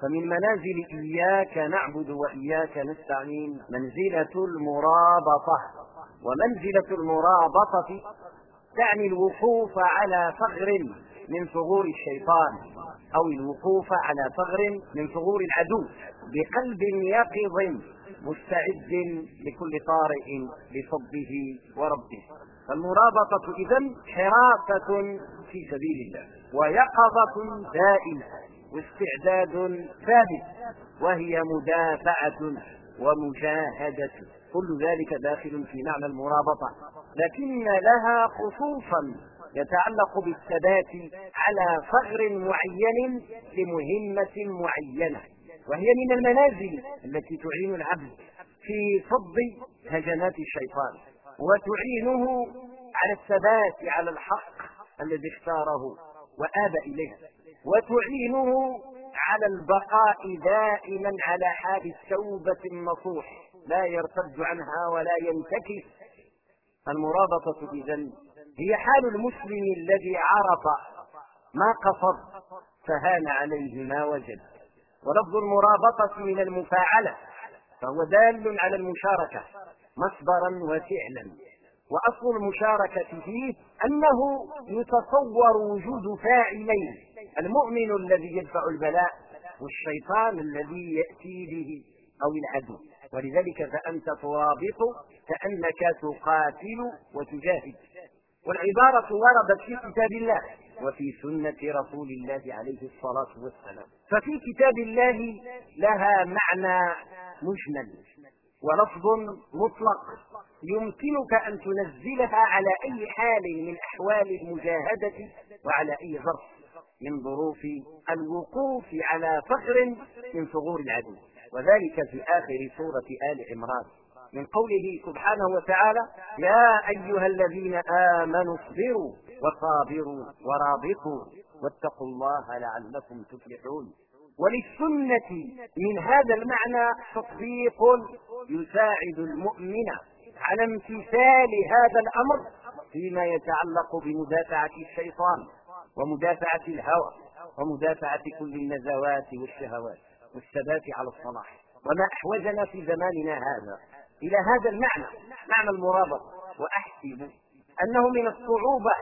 فمن منازل إياك نعبد وإياك نستعين منزلة المرابطة. ومنزلة المرابطة تعني الوقوف على ثغر من ثغور الشيطان أو الوقوف على ثغر من ثغور العدو. بقلب يقظ مستعد لكل طارئ لصبه وربه. فالمرابطة إذا حراسة في سبيل الله ويقظة دائمة. واستعداد ثابت وهي مدافعة ومجاهدة. كل ذلك داخل في معنى المرابطة. لكن لها خصوصا يتعلق بالثبات على ثغر معين لمهمة معينة وهي من المنازل التي تعين العبد في صد هجمات الشيطان وتعينه على الثبات على الحق الذي اختاره وآب إليه. وتعينه على البقاء دائما على حال التوبة النصوح. لا يرتد عنها ولا ينتكس. المرابطة إذا هي حال المسلم الذي عرف ما قصد فهان عليه ما وجد. ولفظ المرابطة من المفاعلة فهو دال على المشاركة مصدرا وفعلا. وأصل المشاركة فيه أنه يتصور وجود فاعلين. المؤمن الذي يدفع البلاء والشيطان الذي يأتي به أو العدو. ولذلك فأنت ترابط كأنك تقاتل وتجاهد. والعبارة وردت في كتاب الله وفي سنة رسول الله عليه الصلاة والسلام. ففي كتاب الله لها معنى مجمل ولفظ مطلق يمكنك أن تنزلها على أي حال من أحوال المجاهدة وعلى أي ظرف. من ظروف الوقوف على فخر من ثغور العدو. وذلك في آخر سورة آل عمران. من قوله سبحانه وتعالى يا أيها الذين آمنوا اصبروا وصابروا ورابطوا واتقوا الله لعلكم تفلحون. وللسنة من هذا المعنى تطبيق يساعد المؤمن على امتثال هذا الأمر فيما يتعلق بمدافعة الشيطان. ومدافعة الهوى ومدافعة كل النزوات والشهوات والثبات على الصلاح. وما أحوجنا في زماننا هذا إلى هذا المعنى معنى المرابطة. وأحسب أنه من الصعوبة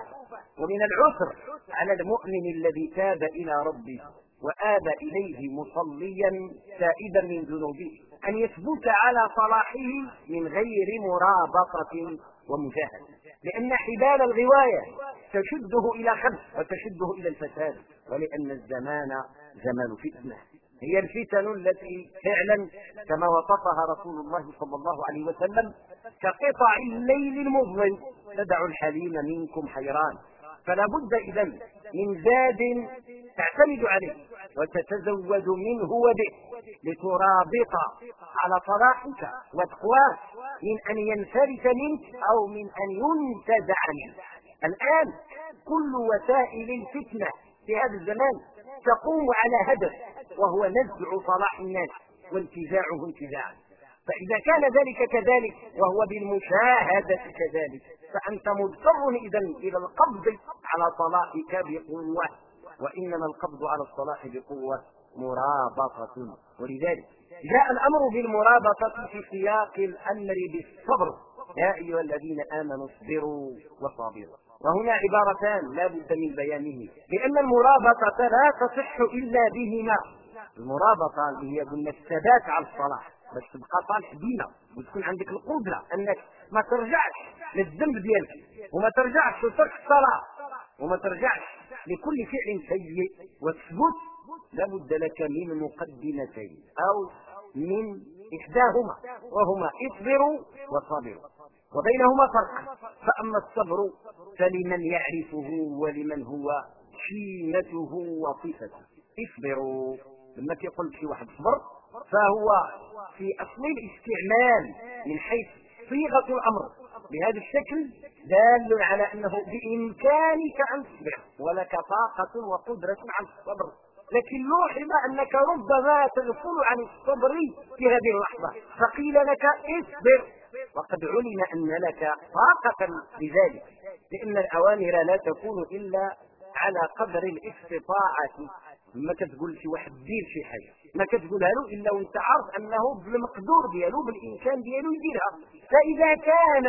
ومن العسر على المؤمن الذي تاب إلى ربه وآب إليه مصليا تائبا من ذنوبه أن يثبت على صلاحه من غير مرابطة ومجاهدة. لأن حبال الغواية تشده إلى خبث وتشده إلى الفساد ولأن الزمان زمان فتنة. هي الفتن التي فعلا كما وصفها رسول الله صلى الله عليه وسلم كقطع الليل المظلم تدع الحليم منكم حيران. فلا بد اذا من زاد تعتمد عليه. وتتزود منه وبه لترابط على صلاحك وتقواك من أن ينفلت منك أو من أن ينتزع منك. الآن كل وسائل الفتنة في هذا الزمان تقوم على هدف وهو نزع صلاح الناس وانتزاعه انتزاعا. فإذا كان ذلك كذلك وهو بالمشاهدة كذلك فأنت مضطر إذا إلى القبض على صلاحك بقوة. وإنما القبض على الصلاح بقوة مرابطة. ولذلك جاء الأمر بالمرابطة في سياق الأمر بالصبر. يا أيها الذين آمنوا اصبروا وصابروا. وهنا عبارتان لا بد من بيانه. لأن المرابطة لا تصح إلا بهما. المرابطة اللي هي قلنا الثبات على الصلاح. باش تبقى صالح دينا وتكون عندك القدرة أنك ما ترجعش للذنب ديالك. وما ترجعش لترك الصلاة. وما ترجعش لكل فعل سيء وتثبت لابد لك من مقدمتين أو من إحداهما وهما اصبروا وصابروا وبينهما فرق. فأما الصبر فلمن يعرفه ولمن هو شيمته وصفته اصبروا لما كيقول شي واحد صبر فهو في أصل الاستعمال من حيث صيغة الأمر. بهذا الشكل دال على أنه بإمكانك أن تصبر ولك طاقة وقدرة على الصبر. لكن لوحظ أنك ربما تغفل عن الصبر في هذه اللحظة. فقيل لك اصبر. وقد علم أن لك طاقة لذلك لأن الأوامر لا تكون إلا على قدر الاستطاعة. ما كتقول شي واحد دير شي حاجة. ما كتقولها له إلا وأنت عارف أنه بالمقدور ديالو بالإمكان ديالو يديرها. فإذا كان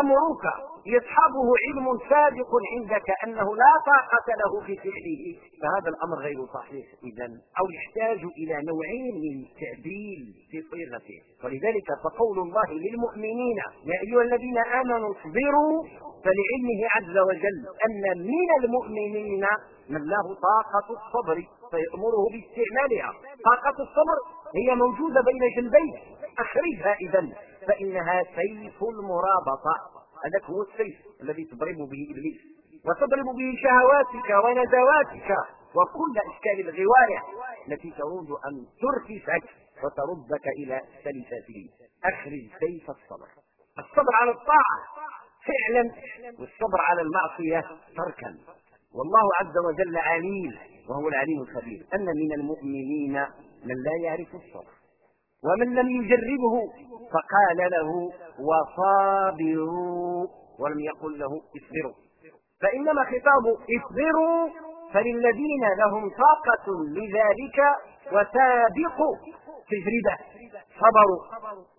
أمرك يصحبه علم سابق عندك أنه لا طاقة له في فعله. فهذا الأمر غير صحيح. اذا أو يحتاج إلى نوعين من التعديل في صيغته. ولذلك فقول الله للمؤمنين يا أيها الذين آمنوا اصبروا. فلعلمه عز وجل أن من المؤمنين من له طاقة الصبر فيأمره باستعمالها. طاقة الصبر هي موجودة بين جنبيه. أخرجها اذا فإنها سيف المرابطة. هذاك هو السيف الذي تضرب به إبليس. وتضرب به شهواتك ونزواتك وكل أشكال الغواية التي تريد أن تركسك وتردك إلى سلسله أخرج سيف الصبر. الصبر على الطاعة فعلا والصبر على المعصية تركا. والله عز وجل عليم وهو العليم الخبير. أن من المؤمنين من لا يعرف الصبر. ومن لم يجربه فقال له وصابروا ولم يقل له اصبروا. فإنما خطاب اصبروا فللذين لهم طاقة لذلك وسابقوا تجربه صبروا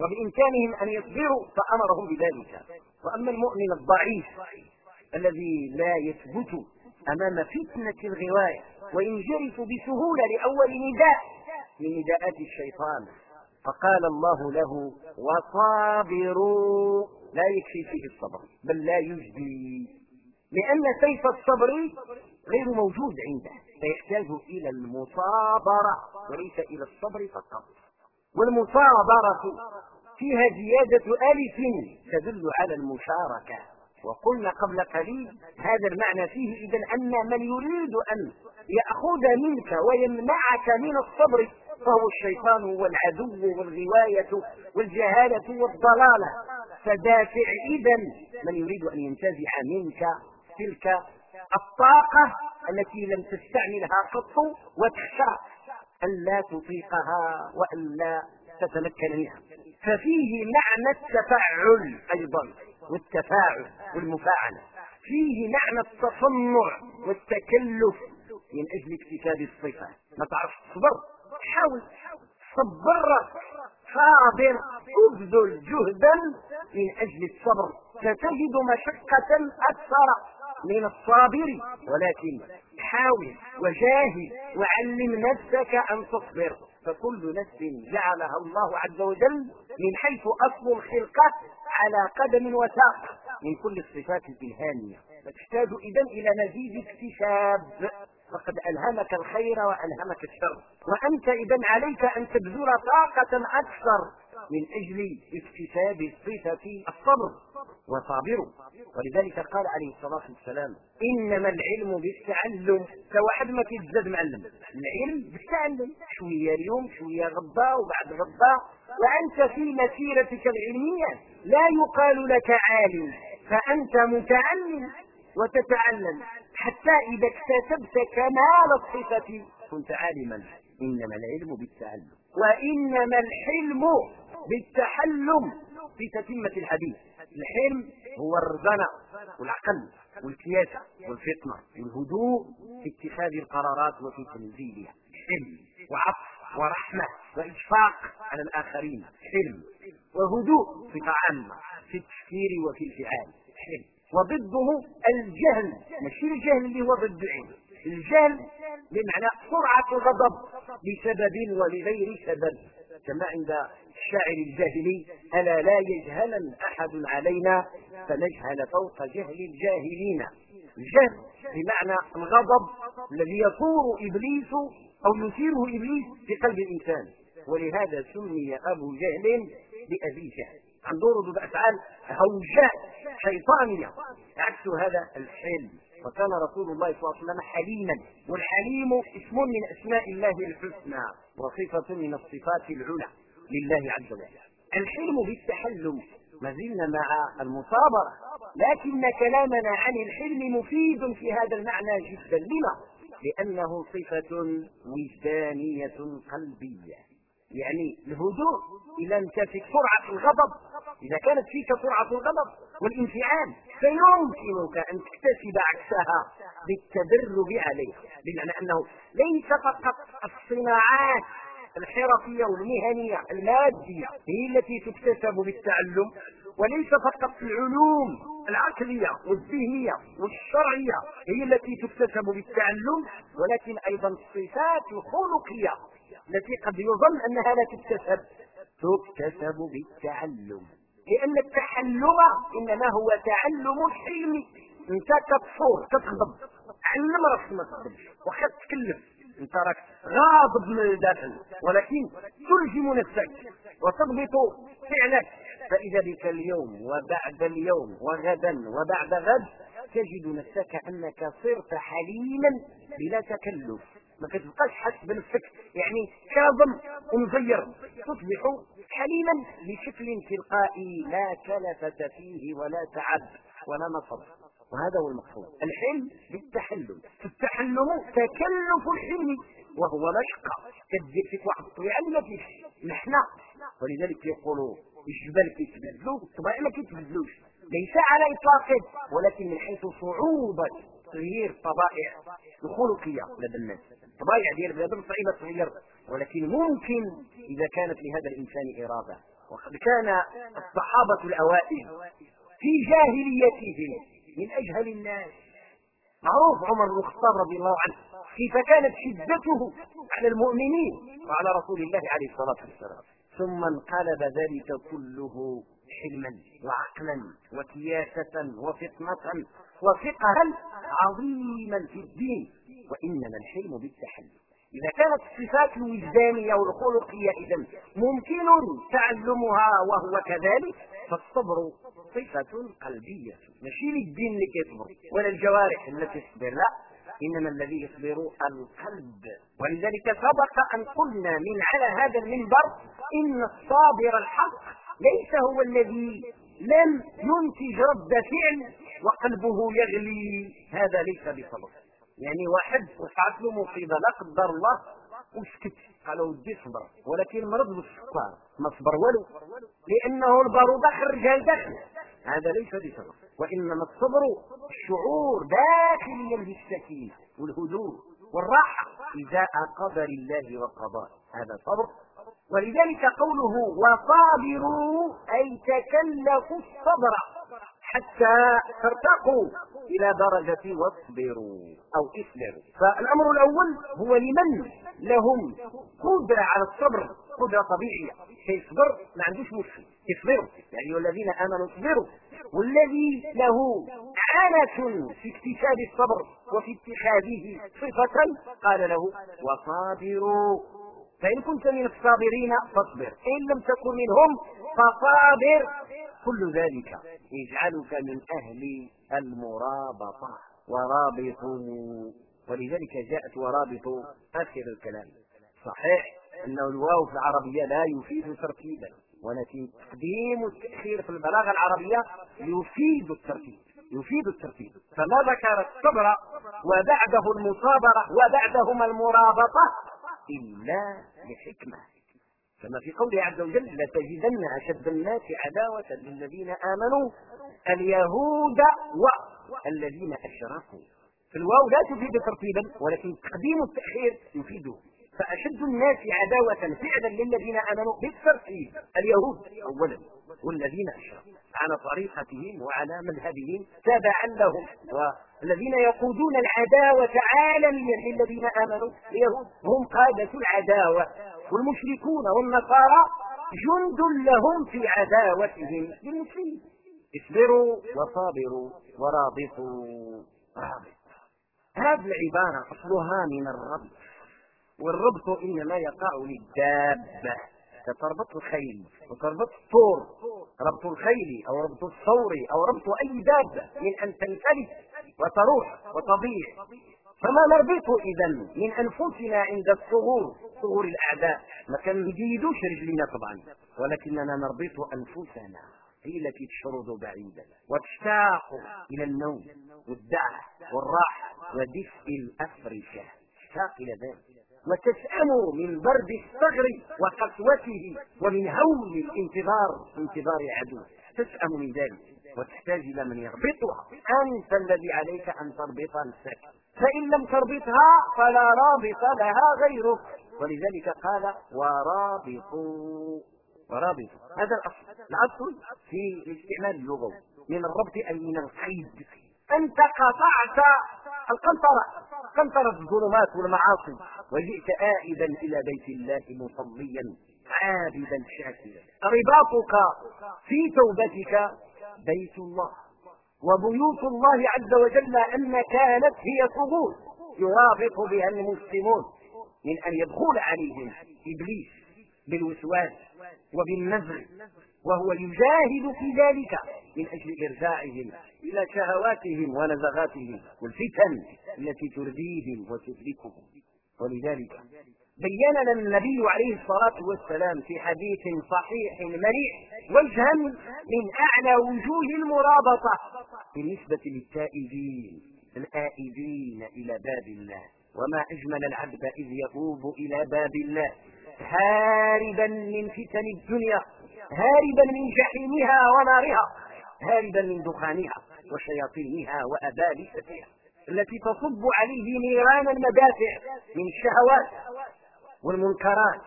وبإمكانهم أن يصبروا فأمرهم بذلك. وأما المؤمن الضعيف الذي لا يثبت أمام فتنة الغواية وينجرف بسهولة لاول نداء من نداءات الشيطان فقال الله له وصابروا لا يكفي فيه الصبر بل لا يجدي لأن سيف الصبر غير موجود عنده فيحتاج إلى المصابرة وليس إلى الصبر فقط. والمصابرة فيها زيادة ألف تدل على المشاركة. وقلنا قبل قليل هذا المعنى فيه إذا أن من يريد أن يأخذ منك ويمنعك من الصبر فهو الشيطان والعدو والغواية والجهالة والضلالة. فدافع إذا من يريد أن ينتزع منك تلك الطاقة التي لم تستعملها قط وتخشى أن لا تطيقها وأن لا تتمكن منها. ففيه معنى التفعل أيضا والتفاعل والمفاعلة. فيه معنى التصنع والتكلف من أجل اكتساب الصفة. ما تعرفش تصبر حاول صبر. صابر. ابذل جهدا من أجل الصبر. ستجد مشقة أكثر من الصابر. ولكن حاول وجاهد وعلم نفسك أن تصبر. فكل نفس جعلها الله عز وجل من حيث أصل الخلقة على قدم وساق. من كل الصفات الإلهامية. فتحتاج اذا إلى مزيد اكتساب فقد ألهمك الخير وألهمك الشر. وأنت إذا عليك أن تبذل طاقة أكثر من أجل اكتساب صفة الصبر وصابروا ولذلك قال عليه الصلاة والسلام إنما العلم بالتعلم. فواحد ما تزداد معلم. العلم بالتعلم. شوية اليوم شوية غدا وبعد غدا وأنت في مسيرتك العلمية لا يقال لك عالم فأنت متعلم. وتتعلم. حتى إذا اكتسبت كمال الصفة كنت عالما. إنما العلم بالتعلم. وإنما الحلم بالتحلم في تتمة الحديث. الحلم هو الرزانة والعقل والكياسة والفطنة والهدوء في اتخاذ القرارات وفي تنزيلها. حلم وعطف ورحمة وإشفاق على الآخرين. حلم وهدوء في عامة في التفكير وفي الفعال. حلم. وضده الجهل. ماشي الجهل اللي هو ضد العلم الجهل بمعنى سرعة الغضب لسبب ولغير سبب. كما عند الشاعر الجاهلي ألا لا يجهلن أحد علينا؟ فنجهل فوق جهل الجاهلين. الجهل بمعنى الغضب الذي يثور إبليس أو يثيره إبليس في قلب الإنسان. ولهذا سمي أبو جهل بأبي جهل. عنده ردود أفعال هوجاء شيطانية. عكس هذا الحلم. وكان رسول الله صلى الله عليه وسلم حليما. والحليم اسم من أسماء الله الحسنى. وصفة من الصفات العلى لله عز وجل. الحلم بالتحلم. ما زلنا مع المصابرة. لكن كلامنا عن الحلم مفيد في هذا المعنى جدا. لما؟ لأنه صفة وجدانية قلبية. يعني الهدوء إذا أنت فيك سرعة الغضب إذا كانت فيك سرعة الغضب والانفعال فيمكنك أن تكتسب عكسها بالتدرب عليها بمعنى أنه ليس فقط الصناعات الحرفية والمهنية المادية هي التي تكتسب بالتعلم وليس فقط العلوم العقلية والذهنية والشرعية هي التي تكتسب بالتعلم ولكن أيضا الصفات الخلقية التي قد يظن أنها لا تكتسب. تكتسب بالتعلم. لأن التحلم إنما هو تعلم الحلم. أنت كتصور كتغضب علم راسك ما تغضبش وخا تتكلم أنت راك غاضب من الداخل. ولكن تلزم نفسك وتضبط فعلك. فإذا بك اليوم وبعد اليوم وغدا وبعد غد تجد نفسك أنك صرت حليما بلا تكلف. ما كتبقاش حاسس بنفسك يعني كاظم ومزير. تصبح حليما بشكل تلقائي. لا كلفة فيه ولا تعب ولا نصب. وهذا هو المقصود. الحلم بالتحلم. التحلم تكلف الحلم وهو مشقة كتجي فيك واحد الطبيعة اللي ما فيش نحنا ولذلك يقولوا الجبال كيتبدلوا الطبيعة ما كيتبدلوش ليس على إطلاقه ولكن من حيث صعوبة تغيير الطبائع الخلقية لدى الناس. الطبائع ديال بنادم صعيبة تغير ولكن ممكن إذا كانت لهذا الإنسان إرادة. وقد كان الصحابة الأوائل في جاهليتهم من أجهل الناس. معروف عمر بن الخطاب رضي الله عنه كيف كانت شدته على المؤمنين وعلى رسول الله عليه الصلاة والسلام. ثم انقلب ذلك كله حلما وعقلا وكياسة وفطنة وفقها عظيما في الدين وإنما الحلم بالتحلم إذا كانت الصفات الوجدانية والخلقية إذا ممكن تعلمها وهو كذلك فالصبر صفة قلبية. ماشي للدين اللي كيصبر ولا الجوارح التي تصبر لا. إنما الذي يصبر القلب. ولذلك سبق أن قلنا من على هذا المنبر إن الصابر الحق ليس هو الذي لم ينتج رد فعل وقلبه يغلي. هذا ليس بصبر يعني واحد وقعت له مصيبة لا قدر الله وسكت. قال ودي صبر ولكن مرض بالسكر ما صبر والو. لأنه البارودة خرج داخل. هذا ليس بصبر وإنما الصبر الشعور داخليا بالسكينه والهدوء والراحة. ازاء قدر الله وقضائه هذا صبر. ولذلك قوله وصابروا أي تكلفوا الصبر حتى ترتقوا إلى درجة واصبروا أو اصبروا فالأمر الأول هو لمن لهم قدرة على الصبر قدرة طبيعية. كيصبر ما عندوش مشكل يصبروا يعني والذين آمنوا اصبروا. والذي له عانة في اكتساب الصبر وفي اتخاذه صفة قال له وصابروا. فإن كنت من الصابرين فاصبر. إن لم تكن منهم فصابر. كل ذلك يجعلك من أهل المرابطة. ورابطوا ولذلك جاءت ورابط آخر الكلام. صحيح أنه الواو في العربية لا يفيد ترتيبا ولكن تقديم التأخير في البلاغة العربية يفيد الترتيب يفيد الترتيب. فما ذكر الصبر وبعده المصابرة وبعدهما المرابطة إلا لحكمة كما في قوله عز وجل لتجدن أشد الناس عداوة للذين آمنوا اليهود والذين أشركوا. في الواو لا تفيد ترتيبا ولكن تقديم التأخير يفيده فأشد الناس عداوة فعلا للذين آمنوا بالترتيب. اليهود أولا والذين أشركوا على طريقتهم وعلى مذهبهم تابعا لهم والذين يقودون العداوة عالميا للذين آمنوا. اليهود هم قادة العداوة والمشركون والنصارى جند لهم في عداوتهم. للمسلمين. اصبروا وصابروا ورابطوا رابط. هذه العبارة أصلها من الربط. والربط إنما يقع للدابة. كتربط الخيل وتربط الطور ربط الخيل أو ربط الثور أو ربط أي دابة من أن تنفلت وتروح وتضيع. فما نربط إذا من أنفسنا عند الصغور صغور الأعداء. ما كنجيدوش رجلينا طبعا ولكننا نربط أنفسنا. هي التي تشرد بعيدا. وتشتاق إلى النوم والدعة والراحة ودفء الأفرشة. تشتاق إلى ذلك. وتسأم من برد الثغر وقسوته ومن هول الانتظار انتظار عدو. تسأم من ذلك وتحتاج إلى من يربطها. أنت الذي عليك أن تربط نفسك. فإن لم تربطها فلا رابط لها غيرك. ولذلك قال ورابطوا ورابطوا هذا الأصل. الأصل في الاستعمال اللغوي. من الربط أي من القيد أنت قطعت القنطرة. قنطرة الظلمات والمعاصي. وجئت آئدا إلى بيت الله مصليا عابدا شاكرا. رباطك في توبتك بيت الله. وبيوت الله عز وجل أن كانت هي ثغور يرابط بها المسلمون من أن يدخل عليهم إبليس بالوسواس. وبالنزع وهو يجاهد في ذلك من أجل إرجاعهم إلى شهواتهم ونزغاتهم والفتن التي ترديهم وتهلكهم ولذلك بين لنا النبي عليه الصلاة والسلام في حديث صحيح مليح وجها من أعلى وجوه المرابطة بالنسبة للتائبين الآئبين إلى باب الله. وما أجمل العبد إذ يؤوب إلى باب الله. هاربا من فتن الدنيا هاربا من جحيمها ونارها هاربا من دخانها وشياطينها وأبالستها التي تصب عليه نيران المدافع من الشهوات والمنكرات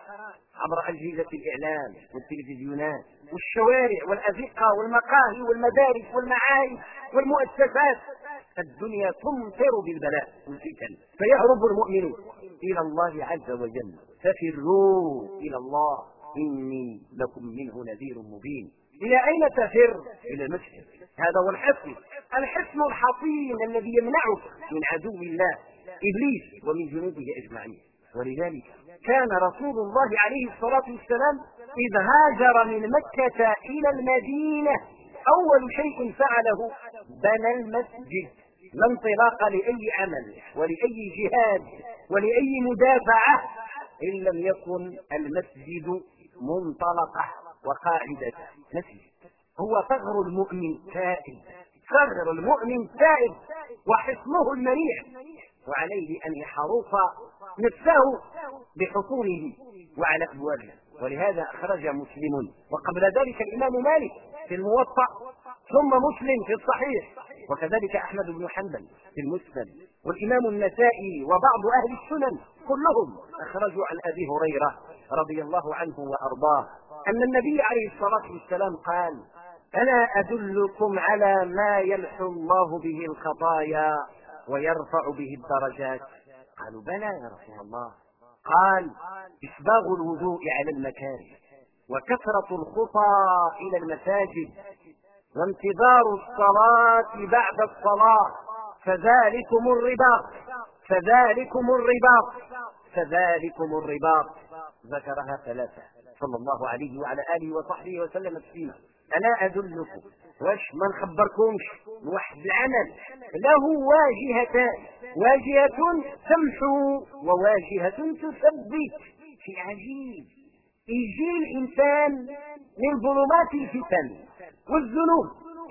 عبر أجهزة الإعلام والتلفزيونات والشوارع والأزقة والمقاهي والمدارس والمعاهد والمؤسسات. الدنيا تمطر بالبلاء والفتن فيهرب المؤمنون إلى الله عز وجل. ففروا إلى الله. إني لكم منه نذير مبين. إلى أين تفر؟ إلى المسجد. هذا هو الحصن. الحصن الحصين الذي يمنعك من عدو الله إبليس ومن جنوده أجمعين. ولذلك كان رسول الله عليه الصلاة والسلام إذ هاجر من مكة إلى المدينة. أول شيء فعله بنى المسجد لا انطلاق لأي عمل ولأي جهاد ولأي مدافعة. إن لم يكن المسجد منطلقة وقاعدة. مسجد هو ثغر المؤمن تائب. ثغر المؤمن تائب. وحصنه المنيع. وعليه أن يحرص نفسه بحصونه وعلى أبوابه. ولهذا أخرج مسلم. وقبل ذلك الإمام مالك في الموطأ ثم مسلم في الصحيح. وكذلك أحمد بن حنبل في المسند. والإمام النسائي وبعض أهل السنن كلهم أخرجوا عن أبي هريرة رضي الله عنه وأرضاه أن النبي عليه الصلاة والسلام قال ألا أدلكم على ما يمحو الله به الخطايا ويرفع به الدرجات؟ قالوا بلى يا رسول الله. قال إسباغ الوضوء على المكاره وكثرة الخطى إلى المساجد وانتظار الصلاة بعد الصلاة. فذلكم الرباط فذلكم الرباط فذلكم الرباط ذكرها ثلاثة. صلى الله عليه وعلى آله وصحبه وسلم تسليما. ألا أدلكم. واش ما نخبركمش بواحد العمل. له واجهتان. واجهة تمحو وواجهة تثبت. شيء عجيب. يجي الإنسان من ظلمات الفتن والذنوب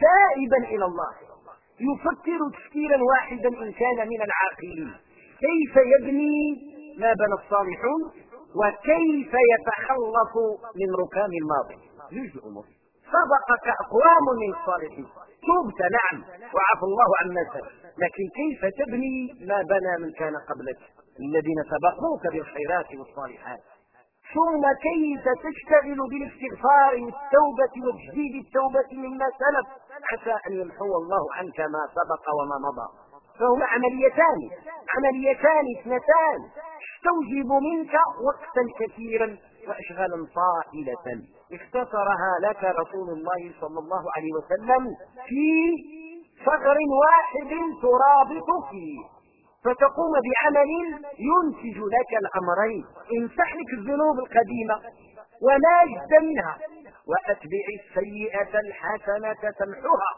تائبا إلى الله. يفكر تفكيرا واحدا إن كان من العاقلين. كيف يبني ما بنى الصالحون؟ وكيف يتخلص من ركام الماضي؟ يجزء أمور. سبقك أقوام من الصالحين. تبت نعم وعفى الله عما سلف لكن كيف تبني ما بنى من كان قبلك؟ الذين سبقوك بالخيرات والصالحات. ثم كيف تشتغل بالاستغفار والتوبة وتجديد التوبة مما سلف؟ عسى أن يمحو الله عنك ما سبق وما مضى. فهما عمليتان. عمليتان اثنتان. تستوجب منك وقتا كثيرا وأشغالا طائله اختصرها لك رسول الله صلى الله عليه وسلم في ثغر واحد ترابط فيه فتقوم بعمل ينتج لك الأمرين. امسح لك الذنوب القديمة وما جد منها. وأتبع السيئة الحسنة تمحها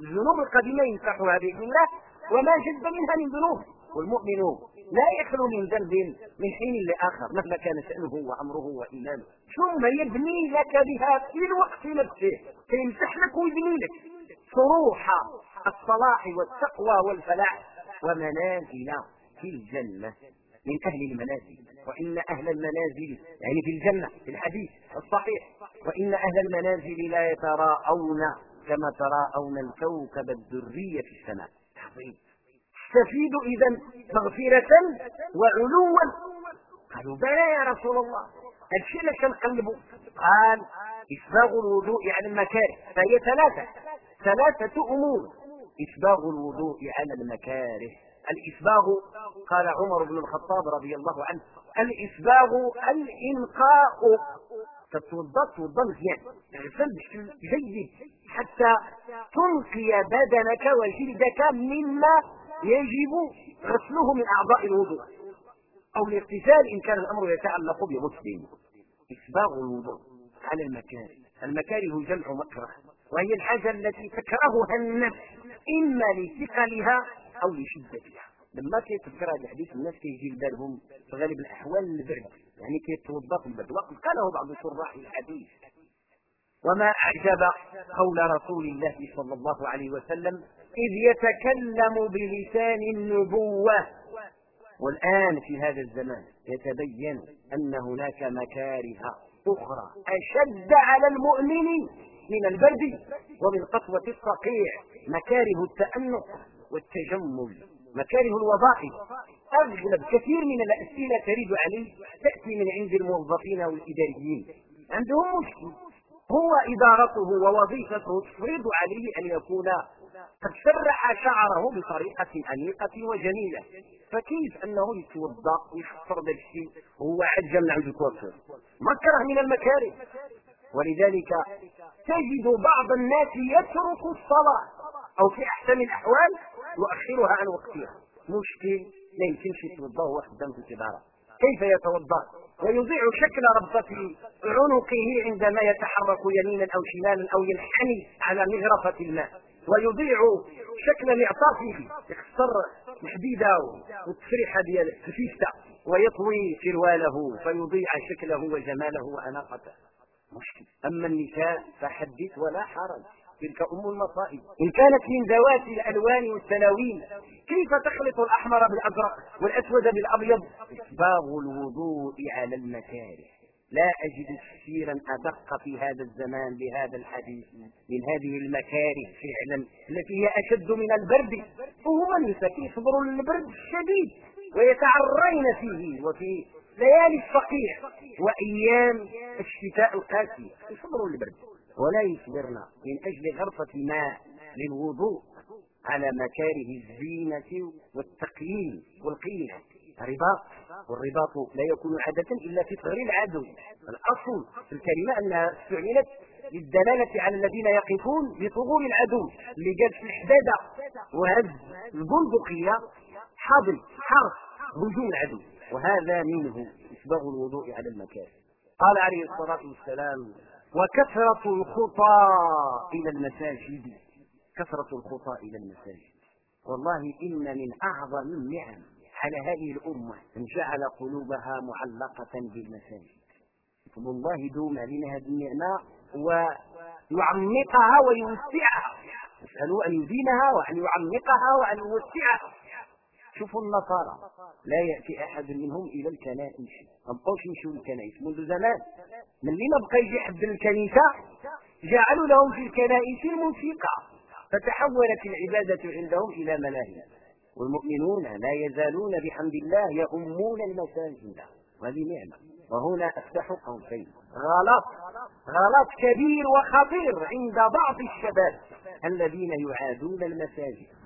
الذنوب القديمة يمسحها بإذن الله وما جد منها من ذنوب. والمؤمن لا يخلو من ذنب من حين لآخر مهما كان شأنه وأمره وإيمانه. ثم يبني لك بها في الوقت نفسه؟ فيمسح لك ويبني لك. صروح الصلاح والتقوى والفلاح. ومنازل في الجنة من أهل المنازل. وإن أهل المنازل يعني في الجنة في الحديث الصحيح. وإن أهل المنازل لا يتراءون كما تراءون الكوكب الدري في السماء. عظيم. تستفيد إذا مغفرة وعلوا. قالوا بلى يا رسول الله. الشيء اللي كنقلبوا قال إسباغ الوضوء على المكاره. فهي ثلاثة. ثلاثة أمور. إسباغ الوضوء على المكاره. الإسباغ قال عمر بن الخطاب رضي الله عنه الإسباغ الإنقاء. تتوضا توضا مزيان اغسل بشكل جيد حتى تنقي بدنك وجلدك مما يجب غسله من أعضاء الوضوء. أو الاغتسال إن كان الأمر يتعلق بغسل إسباغ الوضوء على المكاره. المكاره جمع مكره وهي الحاجة التي تكرهها النفس. إما لثقلها أو لشدتها. لما كيتذكر هذا الحديث الناس كيجي لبالهم في غالب الأحوال البرد يعني كيتوضأ في البرد وقد قاله بعض شراح الحديث. وما أعجب قول رسول الله صلى الله عليه وسلم إذ يتكلم بلسان النبوة. والآن في هذا الزمان يتبين أن هناك مكاره أخرى أشد على المؤمن من البرد ومن قسوه الصقيع مكاره التأنق والتجمل مكاره الوظائف. أغلب كثير من الأسئلة ترد عليه تأتي من عند الموظفين والإداريين. عندهم مشكل هو إدارته ووظيفته تفرض عليه أن يكون قد سرح شعره بطريقة أنيقة وجميلة. فكيف أنه يتوضأ ويخسر ذاك الشيء وهو عجل عند الكوافير. مكره من المكاره. ولذلك تجد بعض الناس يترك الصلاة أو في أحسن الأحوال يؤخرها عن وقتها. مشكل ما يمكنش يتوضأ وهو خدام في الكبارة كيف يتوضأ؟ ويضيع شكل ربطة عنقه عندما يتحرك يمينا أو شمالا أو ينحني على مغرفة الماء ويضيع شكل معطافه. يخسر الحديده والتفريحه ديال الفيستا ويطوي سرواله فيضيع شكله وجماله وأناقته. مشكل أما النساء فحدث ولا حرج. تلك أم المصائب. إن كانت من ذوات الألوان والتلاوين كيف تخلط الأحمر بالأزرق والأسود بالأبيض؟ إسباغ الوضوء على المكاره. لا أجد تفسيرا أدق في هذا الزمان لهذا الحديث من هذه المكاره فعلا التي هي أشد من البرد. وهو النساء يصبر للبرد الشديد ويتعرين فيه وفي ليالي الصقيع وأيام الشتاء القاسي يصبروا للبرد ولا يصبرن من أجل غرفة ماء للوضوء على مكاره الزينة والتقييم والقيمة. رباط والرباط لا يكون عادة إلا في صغر العدو. الأصل في الكلمة أنها استعملت للدلالة على الذين يقفون بثغور العدو اللي جالس في الحدادة. وهز البندقية حاضن حرف هجوم العدو. وهذا منه إسباغ الوضوء على المكاره قال عليه الصلاة والسلام وكثرة الخطى إلى المساجد. كثرة الخطى إلى المساجد. والله إن من أعظم النعم على هذه الأمة أن جعل قلوبها معلقة بالمساجد. الله دوم علينا هذه النعمة ويعمقها ويوسعها. نسأله أن يدينها وأن يعمقها وأن يوسعها. شوفوا النصارى. لا يأتي أحد منهم إلى الكنائس. ما بقوش يمشوا للكنائس. منذ زمان من اللي ما بقى يجي حد الكنيسة جعلوا لهم في الكنائس الموسيقى. فتحولت العبادة عندهم إلى ملاهي. والمؤمنون لا يزالون بحمد الله يؤمون المساجد. وهذه نعمة. وهنا أفتح قوسين. غلط. غلط كبير وخطير عند بعض الشباب الذين يعادون المساجد.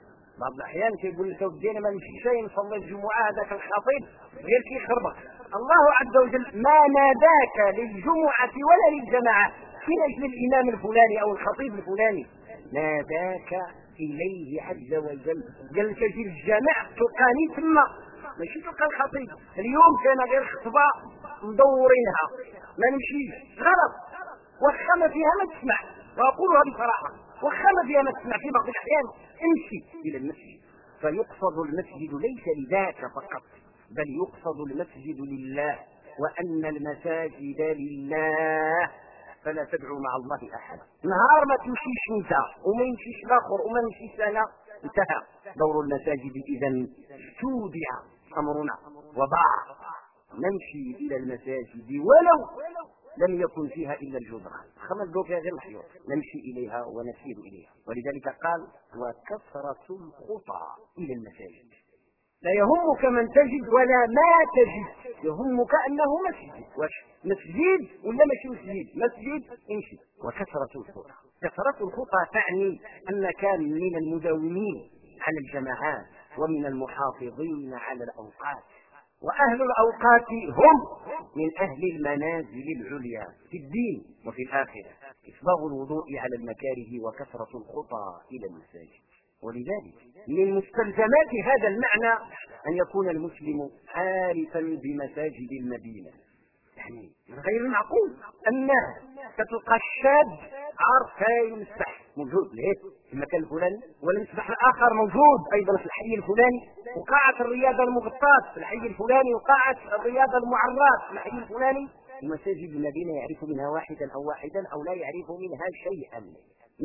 بعض الأحيان كيقول لك أنا ما نمشيش نصلي الجمعة هذاك الخطيب غير كيخربق الله عز وجل ما ناداك للجمعة ولا للجماعة. من أجل الإمام الفلاني أو الخطيب الفلاني؟ ناداك إليه عز وجل. قال لك أجي الجامع تلقاني تما. ماشي تلقى الخطيب. اليوم كان غير خطبة مدورينها. ما نمشيش. غلط. واخا ما فيها ما تسمع. واقولها بصراحه واخا ما فيها ما تسمع. في بعض الأحيان امشي إلى المسجد. فيقصد المسجد ليس لذاك فقط بل يقصد المسجد لله وأن المساجد لله. فلا تدعو مع الله أحدا. نهار ما تمشيش أنت وما يمشيش الآخر وما يمشيش أنا. انتهى. دور المساجد إذا استودع أمرنا. وبار نمشي إلى المساجد ولو لم يكن فيها إلا الجدران خمس فيها غير الحيوط نمشي إليها ونسير إليها. ولذلك قال وكثرة الخطى إلى المساجد. لا يهمك من تجد ولا ما تجد. يهمك أنه مسجد. واش مسجد ولا ماشي مسجد؟ مسجد. امشي. وكثرة الخطى. كثرة الخطى تعني أنك من المداومين على الجماعات ومن المحافظين على الأوقات. وأهل الأوقات هم من أهل المنازل العليا في الدين وفي الآخرة. إسباغ الوضوء على المكاره وكثرة الخطى إلى المساجد. ولذلك من مستلزمات هذا المعنى أن يكون المسلم عارفا بمساجد المدينة. يعني غير المعقول أن تتلقى الشاب عارف يمسح موجود ليه في المكان الفلاني. والمسبح الآخر موجود أيضا في الحي الفلاني. وقاعة الرياضه المغطاة في الحي الفلاني وقاعة الرياضه المعرات في الحي الفلاني. المساجد الذين يعرف منها واحدا أو واحدا أو لا يعرف منها شيئا.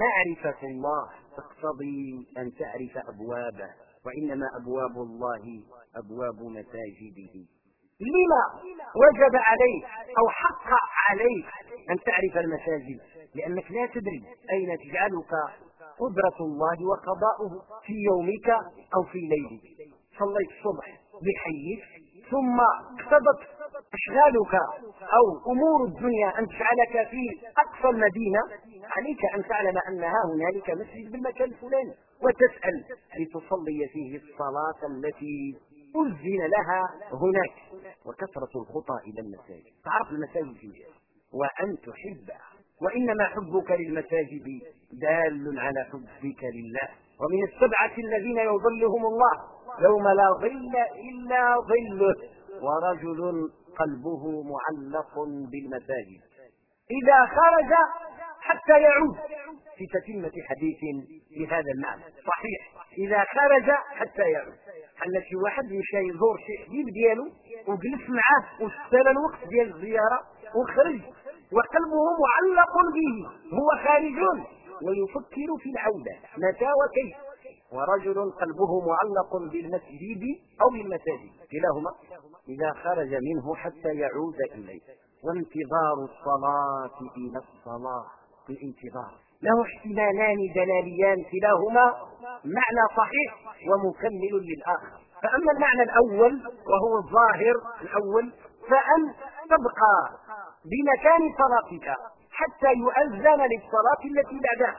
معرفة الله تقتضي أن تعرف أبوابه وإنما أبواب الله أبواب مساجده. لما وجب عليك أو حق عليك أن تعرف المساجد؟ لأنك لا تدري أين تجعلك قدرة الله وقضاؤه في يومك أو في ليلك. صليت الصبح بحيك ثم اقتضت أشغالك أو أمور الدنيا أن تجعلك في أقصى المدينة. عليك أن تعلم انها هنالك مسجد بالمكان الفلاني وتسأل لتصلي فيه الصلاة التي أذن لها هناك. وكثرة الخطى إلى المساجد. تعرف المساجد فيها وأن تحبها وإنما حبك للمساجد دال على حبك لله. ومن السبعة الذين يظلهم الله يوم لا ظل إلا ظله ورجل قلبه معلق بالمساجد. إذا خرج حتى يعود في تتمة حديث بهذا المعنى. صحيح. إذا خرج حتى يعود. حل شي واحد مشى يزور شي حبيب ديالو؟ وجلس معاه واستنى الوقت ديال الزيارة وخرج. وقلبه معلق به هو خارج. ويفكر في العودة. متى وكيف؟ ورجل قلبه معلق بالمسجد أو بالمساجد. كلاهما إذا خرج منه حتى يعود إليه. وانتظار الصلاة إلى الصلاة الانتظار له احتمالان دلاليان كلاهما. معنى صحيح ومكمل للآخر. فأما المعنى الأول وهو الظاهر الأول فأن تبقى بمكان صلاتك حتى يؤذن للصلاة التي بعدها.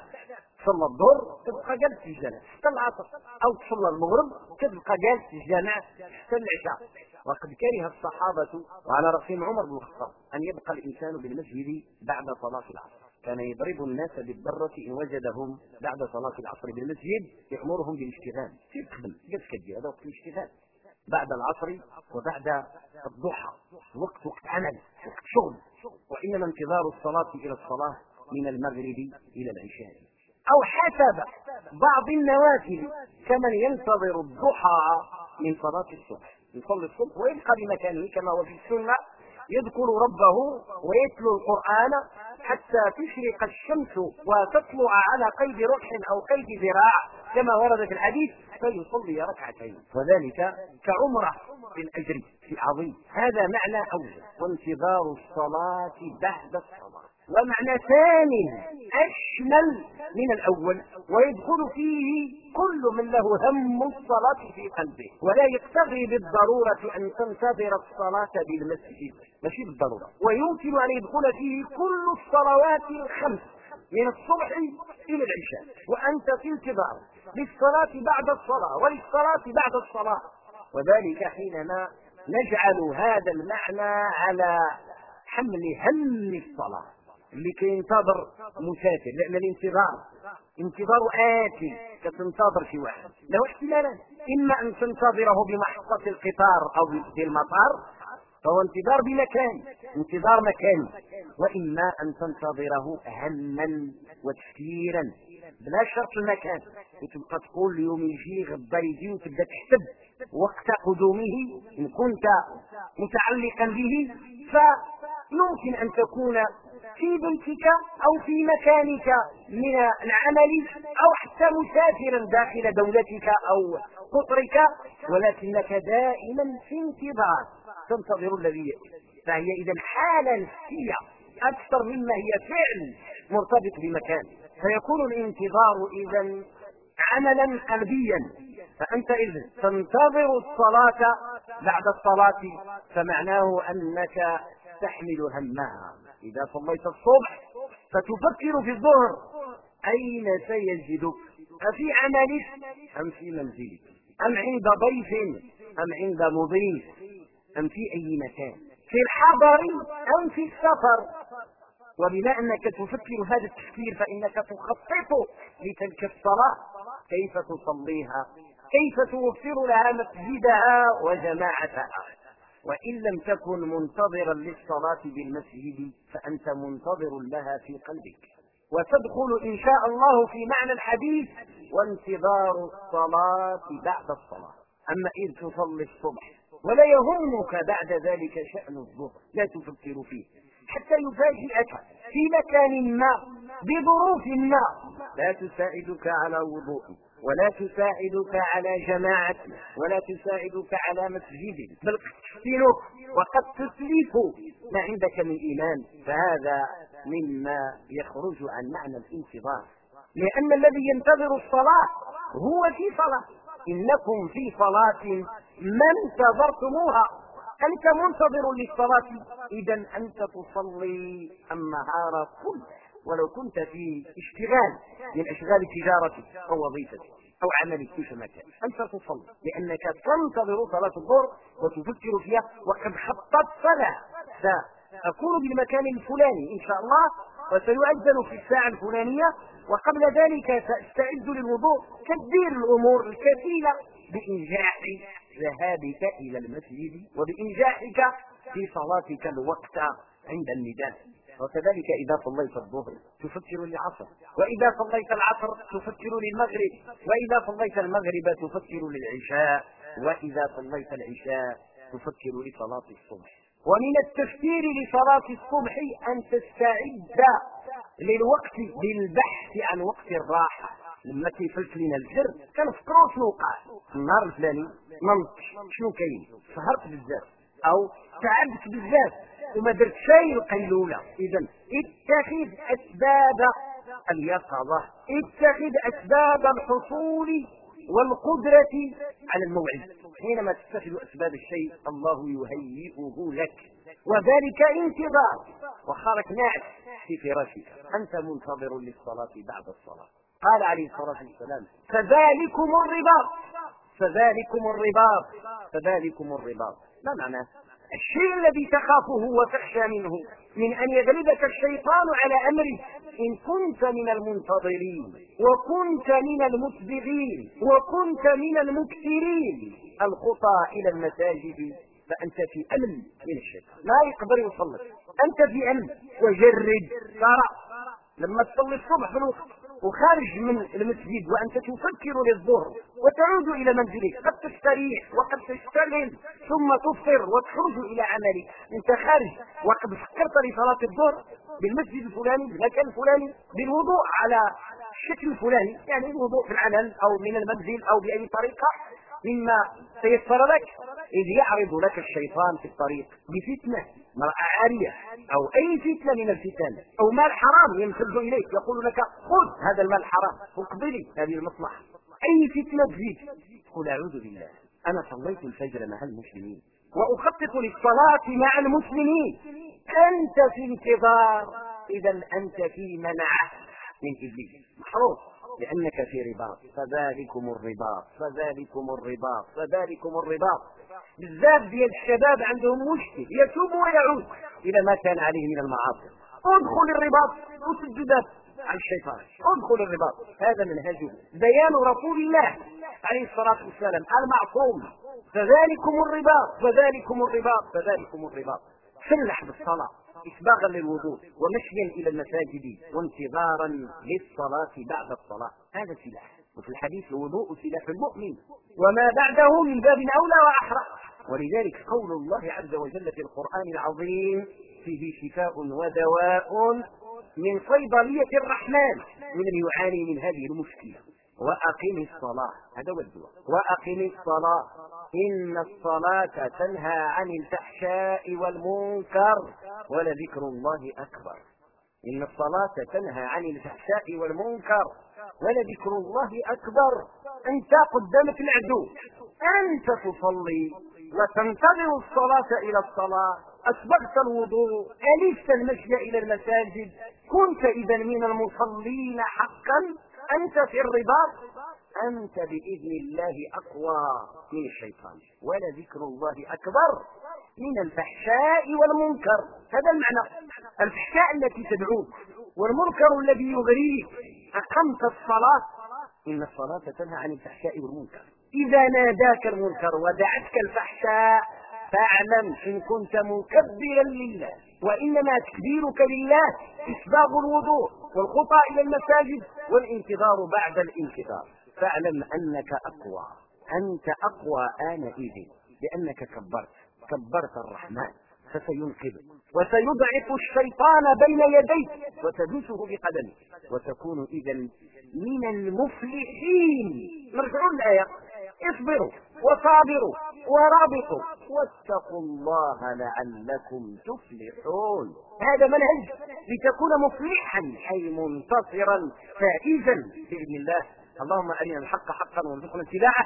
صلى الظهر تبقى جالس في الجامع حتى العصر أو تصلى المغرب تبقى جالس في الجامع حتى العشاء. وقد كره الصحابة وعلى رأسهم عمر بن الخطاب أن يبقى الإنسان بالمسجد بعد صلاة العصر. كان يضرب الناس بالضرة إن وجدهم بعد صلاة العصر بالمسجد يأمرهم بالاشتغال. في قبل جالس كدير هذا وقت الاشتغال. بعد العصر وبعد الضحى. وقت وقت عمل وقت شغل. وإنما انتظار الصلاة إلى الصلاة من المغرب إلى العشاء. أو حسب بعض النوافل كمن ينتظر الضحى من صلاة الصبح. يصلي الصبح ويبقى بمكانه كما هو في السنة يذكر ربه ويتلو القرآن حتى تشرق الشمس وتطلع على قيد ركح أو قيد ذراع كما ورد في الحديث. فيصلي ركعتين. وذلك كعمرة في الأجر عظيم هذا معنى أول. وانتظار الصلاة بعد الصلاة. ومعنى ثاني أشمل من الأول. ويدخل فيه كل من له هم الصلاة في قلبه. ولا يقتضي بالضرورة أن تنتظر الصلاة بالمسجد. ماشي بالضرورة. ويمكن أن يدخل فيه كل الصلوات الخمس من الصبح إلى العشاء. وأنت في انتظار. للصلاة بعد الصلاة وللصلاة بعد الصلاة. وذلك حينما نجعل هذا المعنى على حمل هم الصلاة. اللي كينتظر مسافر لأن الانتظار انتظار آتي كتنتظر شي واحد. له احتمالان إما أن تنتظره بمحطة القطار أو في المطار فهو انتظار بمكان انتظار مكاني وإما أن تنتظره هما وتفكيرا بلا شرط المكان. وتبقى تقول اليوم يجي غدا يجي وتبدأ تحسب وقت قدومه إن كنت متعلقا به فممكن أن تكون في بيتك أو في مكانك من العمل أو حتى مسافرا داخل دولتك أو قطرك ولكنك دائما في انتظار. تنتظر الذي يأتي فهي إذا حالة نفسية أكثر مما هي فعل مرتبط بمكان. فيكون الانتظار إذا عملا قلبيا. فأنت إذ تنتظر الصلاة بعد الصلاة فمعناه أنك تحمل همها. إذا صليت الصبح فتفكر في الظهر أين سيجدك؟ أفي عملك أم في منزلك؟ أم عند ضيف أم عند مضيف؟ أم في أي مكان؟ في الحضر أم في السفر؟ وبما أنك تفكر هذا التفكير فإنك تخطط لتلك الصلاة كيف تصليها؟ كيف توفر لها مسجدها وجماعتها؟ وإن لم تكن منتظرا للصلاة بالمسجد فأنت منتظر لها في قلبك. وتدخل إن شاء الله في معنى الحديث وانتظار الصلاة بعد الصلاة. أما إذ تصلي الصبح ولا يهمك بعد ذلك شأن الظهر لا تفكر فيه. حتى يفاجئك في مكان ما بظروف ما. لا تساعدك على وضوء ولا تساعدك على جماعة ولا تساعدك على مسجد بل قد تفتنك وقد تسلف ما عندك من إيمان فهذا مما يخرج عن معنى الانتظار. لأن الذي ينتظر الصلاة هو في صلاة. إنكم في صلاة ما انتظرتموها. أنت منتظر للصلاة. إذا أنت تصلي. النهار كله ولو كنت في اشتغال من أشغال تجارتك أو وظيفتك أو عملك كيف ما كان. أنت تصلي. لأنك تنتظر صلاة الظهر وتفكر فيها. وقد خططت لها سأكون بالمكان الفلاني إن شاء الله. وسيؤذن في الساعة الفلانية. وقبل ذلك سأستعد للوضوء. تدبير الأمور الكفيلة بإنجاح ذهابك إلى المسجد وبإنجاحك في صلاتك الوقت عند النداء. وكذلك إذا صليت الظهر تفكر للعصر وإذا صليت العصر تفكر للمغرب وإذا صليت المغرب تفكر للعشاء وإذا صليت العشاء تفكر لصلاة الصبح. ومن التفكير لصلاة الصبح أن تستعد للوقت بالبحث عن وقت الراحة. لما كيفلت لنا الجر كنفكروا شنو وقع النهار الفلاني ننط شنو كاين؟ سهرت بزاف. أو تعبت بزاف. وما درت شيء القيلولة. اذا اتخذ أسباب اليقظة. اتخذ أسباب الحصول والقدرة على الموعد. حينما تتخذ أسباب الشيء الله يهيئه لك. وذلك انتظار. وخارك ناعس في فراشك. أنت منتظر للصلاة بعد الصلاة. قال عليه الصلاة والسلام فذلكم الرباط. فذلكم الرباط. فذلكم الرباط. ما معناه الشيء الذي تخافه وتخشى منه من أن يغلبك الشيطان على أمره إن كنت من المنتظرين وكنت من المسبغين وكنت من المكثرين. الخطى إلى المساجد فأنت في أمن من الشيطان. لا يقدر يوصلك أنت في أمن وجرد. ترى لما تصلي الصبح في الوقت وخارج من المسجد وأنت تفكر للظهر وتعود إلى منزلك. قد تستريح وقد تشتغل ثم تفطر وتخرج إلى عملك. أنت خارج وقد فكرت لصلاة الظهر بالمسجد الفلاني بالمكان الفلاني بالوضوء على الشكل الفلاني يعني الوضوء في العلن أو من المنزل أو بأي طريقة. مما تيسر لك إذ يعرض لك الشيطان في الطريق بفتنة مرأة عارية أو أي فتنة من الفتن أو مال حرام ينفذ إليك يقول لك خذ هذا المال حرام اقبلي هذه المصلحة. أي فتنة تزيد قل أعوذ بالله أنا صليت الفجر مع المسلمين وأخطط للصلاة مع المسلمين. أنت في انتظار إذا أنت في منعة من إبليس. محروس. لأنك في رباط. فذلكم الرباط. فذلكم الرباط. فذلكم الرباط. بزاف ديال الشباب عندهم مشكل يتوب ويعود إلى ما كان عليه من المعاصي. ادخل الرباط. وسد على الشيطان. ادخل الرباط. هذا منهجه بيان رسول الله عليه الصلاة والسلام. المعصوم. فذلكم الرباط. فذلكم الرباط. فذلكم الرباط. سلح بالصلاة إسباغا للوضوء ومشيا إلى المساجد وانتظارا للصلاة بعد الصلاة. هذا سلاح وفي الحديث الوضوء سلاح المؤمن. وما بعده من باب أولى وأحرى. ولذلك قول الله عز وجل في القرآن العظيم فيه شفاء ودواء من صيدلية الرحمن. من يعاني من هذه المشكلة. وأقم الصلاة. هذا هو الدعاء وأقم الصلاة. إن الصلاة تنهى عن الفحشاء والمنكر ولذكر الله أكبر. إن الصلاة تنهى عن الفحشاء والمنكر ولذكر الله أكبر. أنت قدامك العدو أنت تصلي وتنتظر الصلاة إلى الصلاة. أسبغت الوضوء. ألفت المشي إلى المساجد. كنت إذا من المصلين حقا. أنت في الرباط. أنت بإذن الله أقوى من الشيطان ولذكر الله أكبر من الفحشاء والمنكر. هذا المعنى. الفحشاء التي تدعوك والمنكر الذي يغريك. أقمت الصلاة. إن الصلاة تنهى عن الفحشاء والمنكر. إذا ناداك المنكر ودعتك الفحشاء فاعلم إن كنت مكبرا لله وإنما تكبيرك لله إسباغ الوضوء والخطى إلى المساجد والانتظار بعد الانتظار. فاعلم أنك أقوى. أنت أقوى آنئذ لأنك كبرت. كبرت الرحمن فسينقذك. وسيضعف الشيطان بين يديك وتدوسه بقدمك. وتكون إذا من المفلحين. نرجع الآية اصبروا وصابروا ورابطوا. واتقوا الله لعلكم تفلحون. هذا منهج. لتكون مفلحا أي منتصرا فائزا بإذن الله. اللهم أرنا الحق حقا وارزقنا اتباعه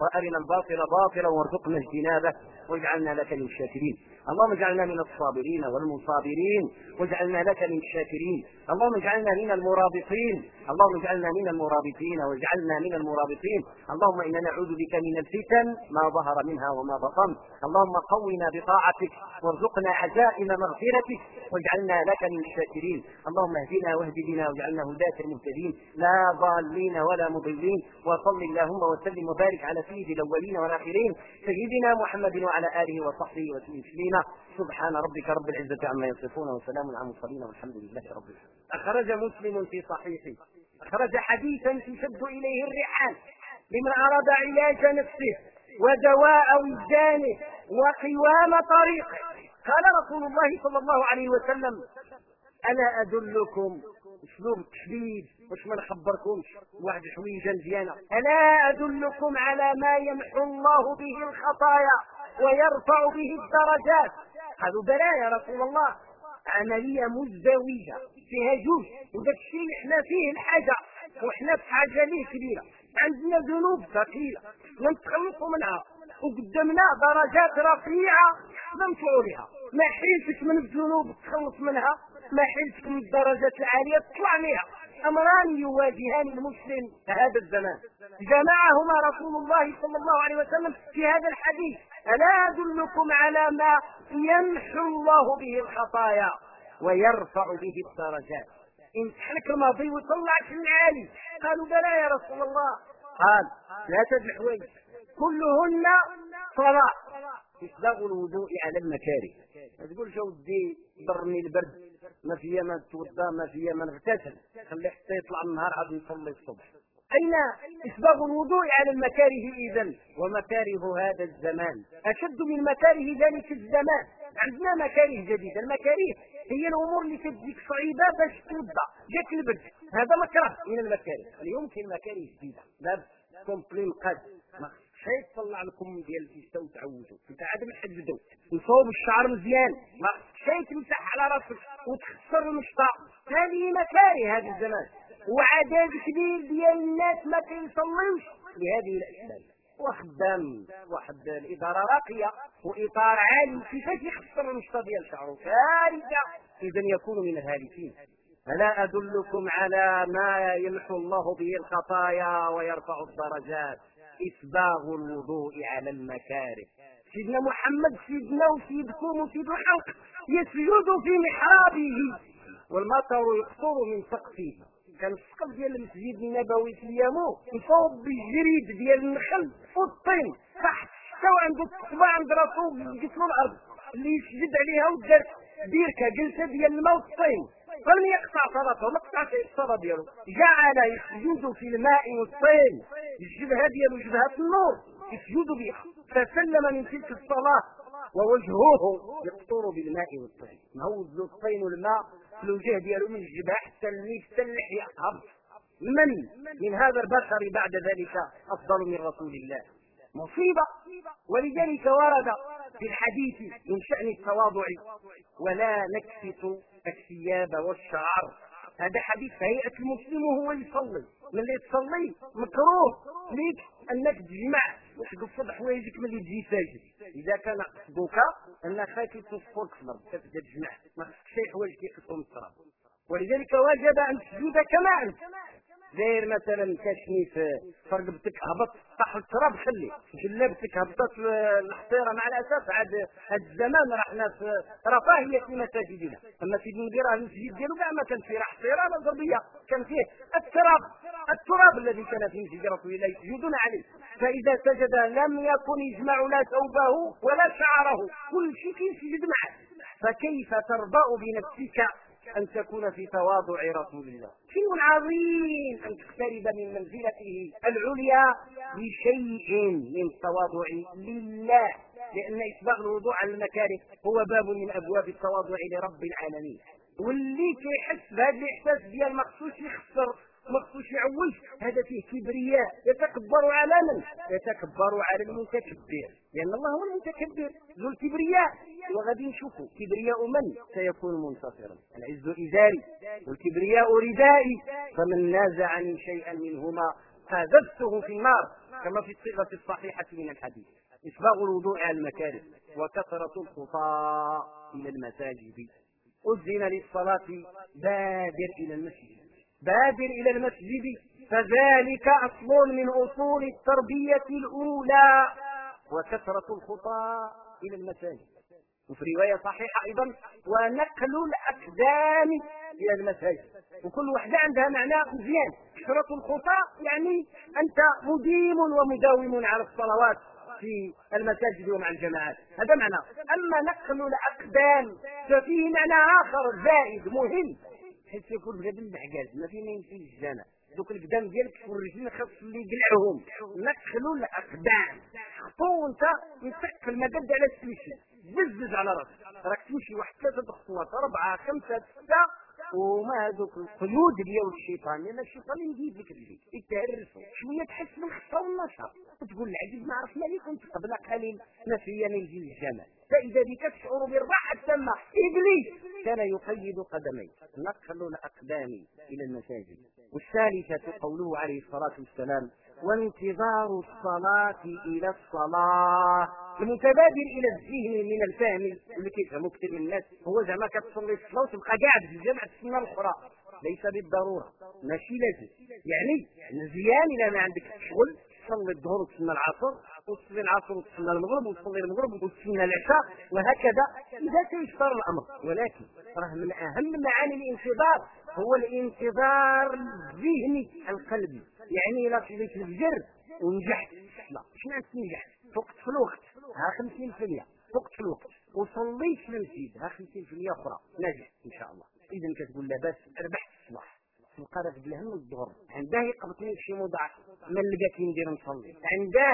وأرنا الباطل باطلا وارزقنا اجتنابه واجعلنا لك من الشاكرين اللهم اجعلنا من الصابرين والمصابرين واجعلنا لك من الشاكرين اللهم اجعلنا من المرابطين. اللهم اجعلنا من المرابطين واجعلنا من المرابطين. اللهم إنا نعوذ بك من الفتن ما ظهر منها وما بطن. اللهم قونا بطاعتك وارزقنا عزائم مغفرتك واجعلنا لك من الشاكرين اللهم اهدنا واهد بنا واجعلنا هداة المهتدين لا ضالين ولا مضلين وصل اللهم وسلم وبارك على سيد الأولين والآخرين سيدنا محمد وعلى آله وصحبه وسلم. سبحان ربك رب العزة عما يصفون وسلام على المرسلين والحمد لله رب العالمين. أخرج مسلم في صحيحه. أخرج حديثا تشد إليه الرحال لمن أراد علاج نفسه ودواء وجدانه وقوام طريقه. قال رسول الله صلى الله عليه وسلم ألا أدلكم اسلوب التشديد واش ما نخبركمش؟ واحد حويجه مزيانة. ألا أدلكم على ما يمحو الله به الخطايا ويرفع به الدرجات؟ قالوا بلى يا رسول الله. عملية مزدوجة فيها جوج وداك الشيء إحنا فيه الحاجة وحنا في حاجة ليه كبيرة. عندنا ذنوب ثقيلة. نتخلصوا منها. وقدامنا درجات رفيعة نمشوا بها ما حيلتك من الذنوب تخلص منها. ما حيلتك من الدرجات العالية تطلع منها أمران يواجهان المسلم هذا الزمان. جمعهما رسول الله صلى الله عليه وسلم في هذا الحديث. ألا أدلكم على ما يمحو الله به الخطايا ويرفع به الدرجات. يمسح لك الماضي ويطلعك العالي قالوا بلى يا رسول الله. قال ثلاثة الحوايج كلهن صلاة. إسباغ الوضوء على المكاره. ما تقولش ودي ضرني البرد. ما فيا ما توضا ما فيا ما نغتسل خليه حتى يطلع النهار عاد نصلي الصبح. أين إسباغ الوضوء على المكاره إذا ومكاره هذا الزمان. أشد من مكاره ذلك الزمان. عندنا مكاره جديدة. المكاره هي الأمور اللي تجيك صعيبة باش توضا جاك البرد. هذا مكره من المكاره. اليوم كاين مكاره جديدة. لابس complet مقاد شيء تطلع الكم ديال الفيستا وتعوجوا انت عاد من حد دوت وصوب الشعر مزيان. ماشي تمسح على راسك وتخسر المشطة هذه مكاره هذا الزمان. وعدد كبير ديال الناس ما كيصليوش لهذه الاشكال وخدام. واحد الاداره راقية. وإطار عالي. كيفاش يخسر المشطة ديال شعره؟ كارثه اذا يكون من الهالكين. ألا أدلكم على ما يمحو الله به الخطايا ويرفع الدرجات؟ إسباغ الوضوء على المكاره. سيدنا محمد سيدنا وسيدكم وسيد الحق يسجد في محرابه. والمطر يقطر من سقفه. كان السقف ديال المسجد النبوي في اليمو يصوب بالجريد ديال النخل والطين تحت الشتاء وعنده الصباع عند راسو قلت له الأرض اللي يسجد عليها ودار بيركة جلسة ديال الماء والطين فلم يقطع صلاته ما قطعش الصلاه ديالو جعل يسجد في الماء والطين. الجبهه ديالو جبهه النور. يسجد بها فسلم من تلك الصلاة ووجهه يقطر بالماء والطين. ما هو الطين والماء؟ في الوجه ديالو من الجبهه حتى النيف حتى اللحيه هبط من؟ من هذا البشر بعد ذلك أفضل من رسول الله. مصيبة. ولذلك ورد في الحديث من شأن التواضع. ولا نكفت الثياب والشعر. هذا حديث هيئة المسلم وهو يصلي. من اللي تصلي مكروه. ليك أنك تجمع وتقصد حوايجك ملي تجي ساجد إذا كان قصدك انك خايف تصفرك في الأرض. كتبدا تجمع؟ ما خصك شي حوايج كيخصهم التراب ولذلك وجب أن تسجد كما أنت. داير مثلا كاشني في فرقبتك هبط صح التراب خلي. جلابتك هبطت الحصيرة مع الاسف عاد هذا الزمان رحنا في رفاهيه في مساجدنا. أما في المدير المسجد ديالو كاع ما كان فيه حصيرة لا ضربيه كان فيه التراب التراب الذي كان في مسجد رسول الله يسجدون عليه. فإذا سجد لم يكن يجمع لا ثوبه ولا شعره. كل شيء يسجد معه. فكيف ترضى بنفسك أن تكون في تواضع رسول الله. شيء عظيم أن تقترب من منزلته العليا بشيء من التواضع لله لأن إسباغ الوضوء على المكاره هو باب من أبواب التواضع لرب العالمين. واللي كيحس بهذا الإحساس ديال مخصوص يخسر مخصوص يعوج هذا فيه كبرياء. يتكبر على من يتكبر على المتكبر. لأن الله هو المتكبر. ذو الكبرياء. وغادي نشوفوا كبرياء من سيكون منتصرا؟ العز إزاري. والكبرياء ردائي. فمن نازعني شيئا منهما فاذبته في النار. كما في الصيغة الصحيحة من الحديث. إسباغ الوضوء على المكاره. وكثرة الخطاء إلى المساجد. أذن للصلاة بادر إلى المسجد. بادر إلى المسجد فذلك أصل من أصول التربية الأولى. وكثرة الخطى إلى المساجد. وفي رواية صحيحة أيضا ونقل الأقدام إلى المساجد. وكل واحدة عندها معنى مزيان. كثرة الخطى يعني أنت مديم ومداوم على الصلوات في المساجد ومع الجماعات. هذا معنى. أما نقل الأقدام ففيه معنى آخر زائد مهم. حيت يكون غير المعكاز ما فين يمشي للجنة دوك القدام ديالك في الرجلين خاص اللي يقلعهم. نقلوا الاقدام خطو وانت مسك المدد على السمشي ززز على راسك. راك تمشي واحد ثلاثة خطوات أربعة خمسة ستة. وما هذوك القيود ديال الشيطان لأن الشيطان يجيب لك الجديد يتهرسوا شوية تحس بالخطه والنشاط. تقول العزيز ما عرفنا لي كنت قبل قليل نسيا يجي الجمال. فإذا بك تشعر بالراحة التامة إبليس. كان يقيد قدمي نقل الأقدام إلى المساجد. والثالثة قوله عليه الصلاة والسلام وانتظار الصلاة إلى الصلاة. المتبادل إلى الذهن من الفهم اللي كيفهموا كثير من الناس. هو زعما كتصلي الصلاة وتبقى قاعد في الجامع تسمى الأخرى. ليس بالضرورة. ماشي لازم. يعني مزيان إذا ما عندك شغل. تصلي الظهر وتسمى العصر وتصلي العصر وتصلي المغرب وتصلي المغرب وتصلي العشاء وهكذا. إذا تيسر الأمر. ولكن راه من أهم معاني الانتظار. هو الانتظار الذهني القلبي. يعني إلا صليت الفجر ونجحت. لا معنى تنجح فقت في الوقت. ها 50% فقت في الوقت. وصليت في المسجد ها 50% أخرى. ناجح إن شاء الله. إذا كتقول لا باس ربحت الصباح تلقى راك بالهم الظهر عنده يقبطني في شي موضع. ما لقاك ندير نصلي؟ عنده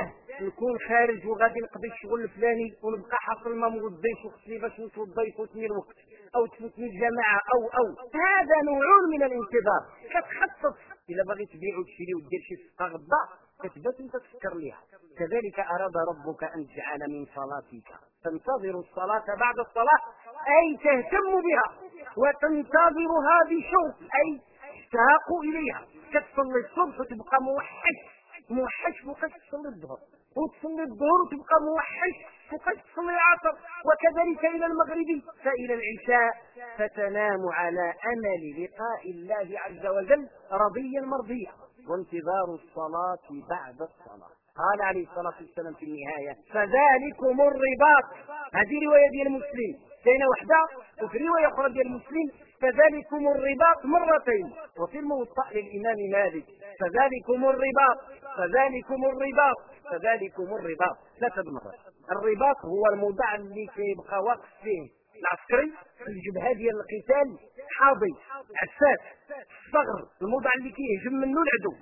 نكون خارج وغادي نقضي الشغل الفلاني ونبقى حاصل ما موضيش وخصني باش نتوضا يفوتني الوقت. أو تفوتني الجماعه أو أو. هذا نوع من الانتظار. كتخطط الا باغي تبيع وتشري ودير شي صفقه غدا كتبات أنت تفكر ليها. كذلك أراد ربك أن تجعل من صلاتك. تنتظر الصلاة بعد الصلاة أي تهتم بها. وتنتظرها بشوق أي تشتاق إليها. كتصلي الصبح وتبقى موحش موحش فوقاش تصلي الظهر. وتصلي الظهر وتبقى موحش فوقاش تصلي العصر وكذلك إلى المغرب فإلى العشاء. فتنام على أمل لقاء الله عز وجل رضيا مرضيا. وانتظار الصلاة بعد الصلاة. قال عليه الصلاة والسلام في النهاية فذلكم الرباط. هذه رواية ديال المسلم. كاينة وحدة؟ وفي رواية أخرى ديال المسلم فذلكم الرباط مرتين. وفي الموطأ للإمام مالك فذلكم الرباط. فذلكم الرباط. فذلكم الرباط. ثلاثة مرات الرباط هو الموضع اللي كيبقى واقف فيه. العسكري في الجبهة ديال القتال حاضي عساس الصغر الموضع اللي كيهجم منه العدو.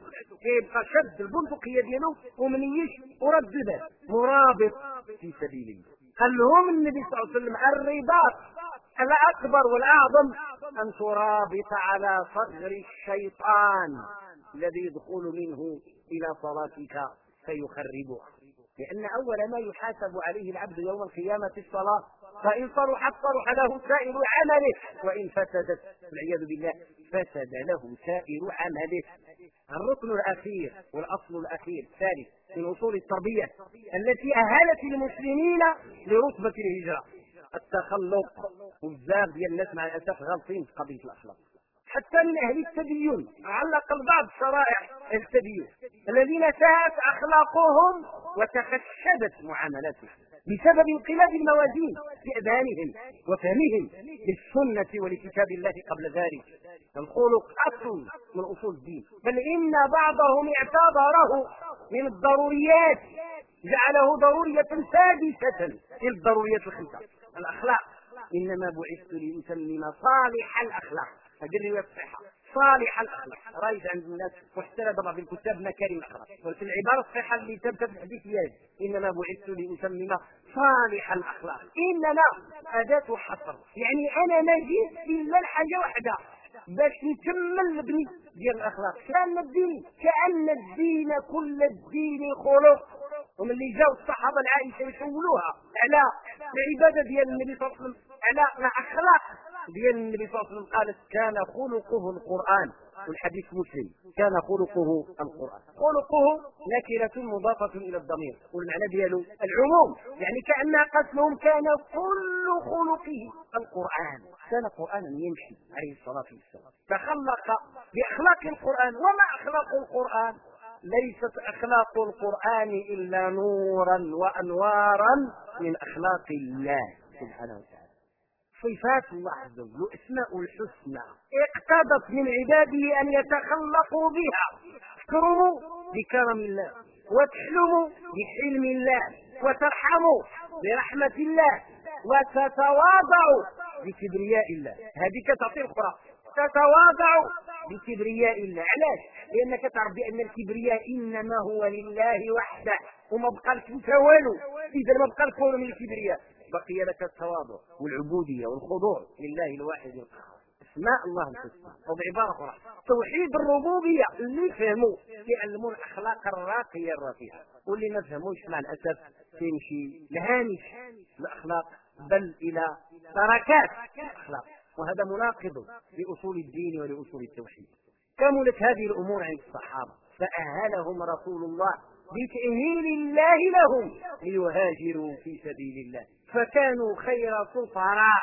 كيبقى شد البندقية ديالو ومنيش ورد الباب مرابط في سبيل الله قال لهم النبي صلى الله عليه وسلم الرباط الأكبر والأعظم أن ترابط على صدر الشيطان الذي يدخل منه إلى صلاتك. فيخربها. لأن أول ما يحاسب عليه العبد يوم القيامة الصلاة فإن صلحت صلح له سائر عمله وإن فسدت والعياذ بالله فسد له سائر عمله. الركن الأخير والأصل الأخير الثالث من أصول التربية التي أهلت المسلمين لرتبة الهجرة. التخلق وبزاف ديال الناس مع الأسف غالطين في قضية الأخلاق. حتى من أهل التدين علق البعض شرائع التدين. الذين ساءت أخلاقهم وتخشبت معاملاتهم بسبب انقلاب الموازين في أذهانهم وفهمهم للسنة ولكتاب الله قبل ذلك. الخلق اصل من أصول الدين. بل إن بعضهم اعتبره من الضروريات جعله ضرورية سادسة في الضروريات الخمسة. الأخلاق. إنما بعثت لاتمم صالح الأخلاق. هذه الروايه الصحيحة. صالح الأخلاق. رايد عند الناس واحترى بعض الكتاب مكارم الأخلاق. ولكن العبارة الصحيحة اللي في الحديث هي إنما بعثت لاتمم صالح الأخلاق. انما أداة حصر. يعني أنا ما جيت إلا لحاجة واحدة. باش نكمل البني ديال الأخلاق. كأن الدين كأن الدين كل الدين خلق. وملي جاو الصحابة العائشة يسولوها على العبادة ديال النبي صلى الله عليه وسلم على الأخلاق. ديال النبي صلى الله عليه وسلم قالت كان خلقه القرآن. والحديث مسلم. كان خلقه القرآن. خلقه نكرة مضافة إلى الضمير. والمعنى دياله العموم. يعني كأنها قتلهم كان كل خلقه القرآن. كان قرآنا يمشي عليه الصلاة والسلام. تخلق بأخلاق القرآن. وما أخلاق القرآن؟ ليست أخلاق القرآن إلا نورا وأنوارا من أخلاق الله سبحانه وتعالى. صفات الله عز وجل اسماء الحسنى اقتضت من عباده أن يتخلقوا بها. تكرموا بكرم الله وتحلموا بحلم الله وترحموا برحمة الله وتتواضعوا بكبرياء الله. هذه كتعطي أخرى تتواضعوا بكبرياء الله. علاش؟ لأنك تعرف بأن الكبرياء إنما هو لله وحده وما بقى لك إنت والو. إذا ما بقى لك من الكبرياء. بقي لك التواضع والعبودية والخضوع لله الواحد القهار. أسماء الله الحسنى. أو بعباره أخرى توحيد الربوبية. اللي فهموا يعلمون الأخلاق الراقية الرفيعة. واللي ما فهموش مع الأسف تمشي لهامش الأخلاق بل إلى تركات الأخلاق. وهذا مناقض لأصول الدين ولأصول التوحيد. كملت هذه الأمور عند الصحابة. فأهلهم رسول الله بتأهيل الله لهم ليهاجروا في سبيل الله. فكانوا خير سفراء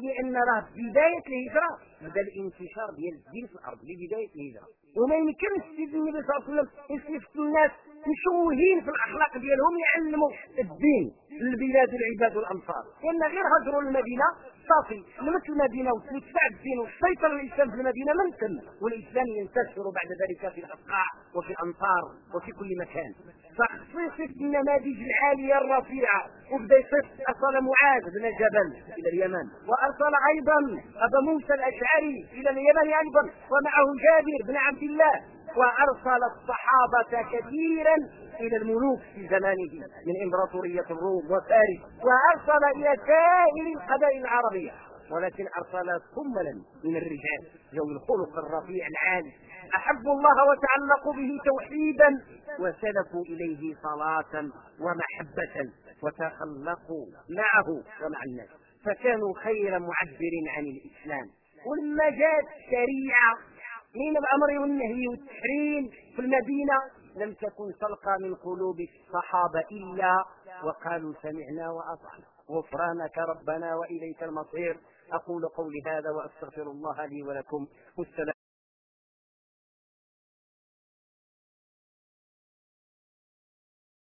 لأن راه بداية الهجرة بدا الانتشار ديال الدين في الأرض لبداية الهجرة. وما يمكنش سيدنا النبي صلى الله عليه وسلم يصيفط الناس مشوهين في الأخلاق ديالهم يعلموا الدين للبلاد العباد والامصار لأن غير هجروا المدينة صافي. لمت المدينة وتدفع الدين وسيطر الاسلام في المدينة من تم. والاسلام ينتشر بعد ذلك في الاصقاع وفي الامصار وفي كل مكان. فخصيص النماذج العاليه الرفيعه وبدأ يصف ارسل معاذ بن جبل إلى اليمن. وارسل أيضا أبا موسى الأشعري إلى اليمن أيضا ومعه جابر بن عبد الله. وأرسل الصحابة كثيرا إلى الملوك في زمانه من إمبراطورية الروم وفارس وأرسل إلى سائر القبائل العربية ولكن أرسل كملا من الرجال ذوي الخلق الرفيع العالي. أحبوا الله وتعلقوا به توحيدا وسلكوا إليه صلاة ومحبة وتخلقوا معه ومع الناس. فكانوا خير معبر عن الإسلام. ولما جاءت الشريعة من الأمر والنهي والتحريم في المدينة لم تكن تلقى من قلوب الصحابة إلا وقالوا سمعنا وأطعنا. غفرانك ربنا وإليك المصير. أقول قولي هذا وأستغفر الله لي ولكم. والسلام